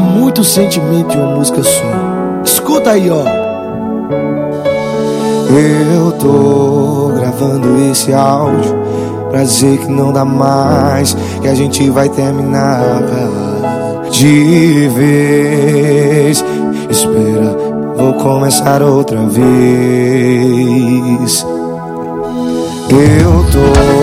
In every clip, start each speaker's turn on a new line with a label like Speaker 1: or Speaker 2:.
Speaker 1: muito sentimento em uma música só. Escuta aí, ó.
Speaker 2: Eu tô gravando esse áudio pra dizer que não dá mais, que a gente vai terminar de vez. Espera, vou começar outra vez. Eu tô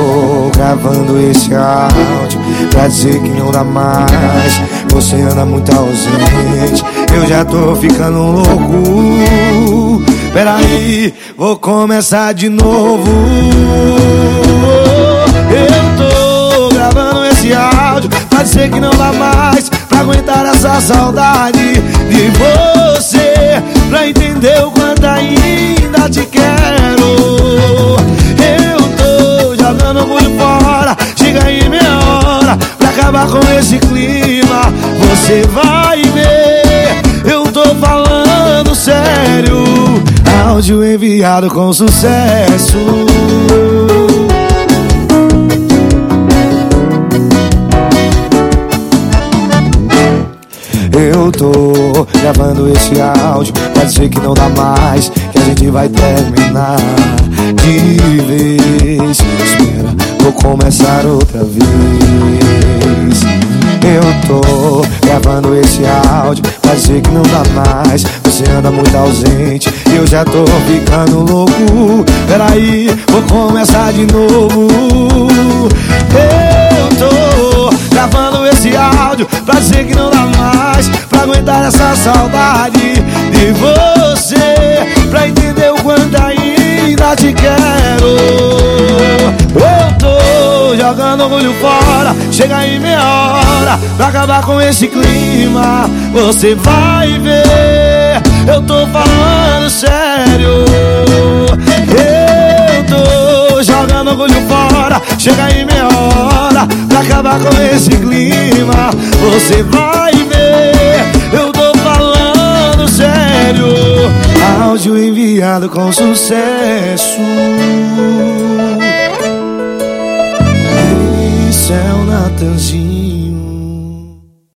Speaker 2: gravando esse áudio pra dizer que não dá mais. Você anda muito ausente, eu já tô ficando louco. Peraí, vou começar de novo. Eu tô gravando esse áudio pra dizer que não dá mais. Pra aguentar essa saudade de você. Pra entender o quanto ainda te quero. Eu tô jogando orgulho acabar com esse clima. Você vai ver, eu tô falando sério. Áudio enviado com sucesso. Eu tô gravando esse áudio pra dizer que não dá mais, que a gente vai terminar de vez. Espera, vou começar outra vez. Eu tô gravando esse áudio pra dizer que não dá mais. Você anda muito ausente, eu já tô ficando louco. Peraí, vou começar de novo. Eu tô gravando esse áudio pra dizer que não dá mais. Pra aguentar essa saudade de você. Pra entender o quanto ainda te quero. Jogando orgulho fora. Chega aí meia hora pra acabar com esse clima. Você vai ver, eu tô falando sério. Eu tô jogando orgulho fora. Chega aí meia hora pra acabar com esse clima. Você vai ver, eu tô falando sério. Áudio enviado com sucesso. O Natanzinho.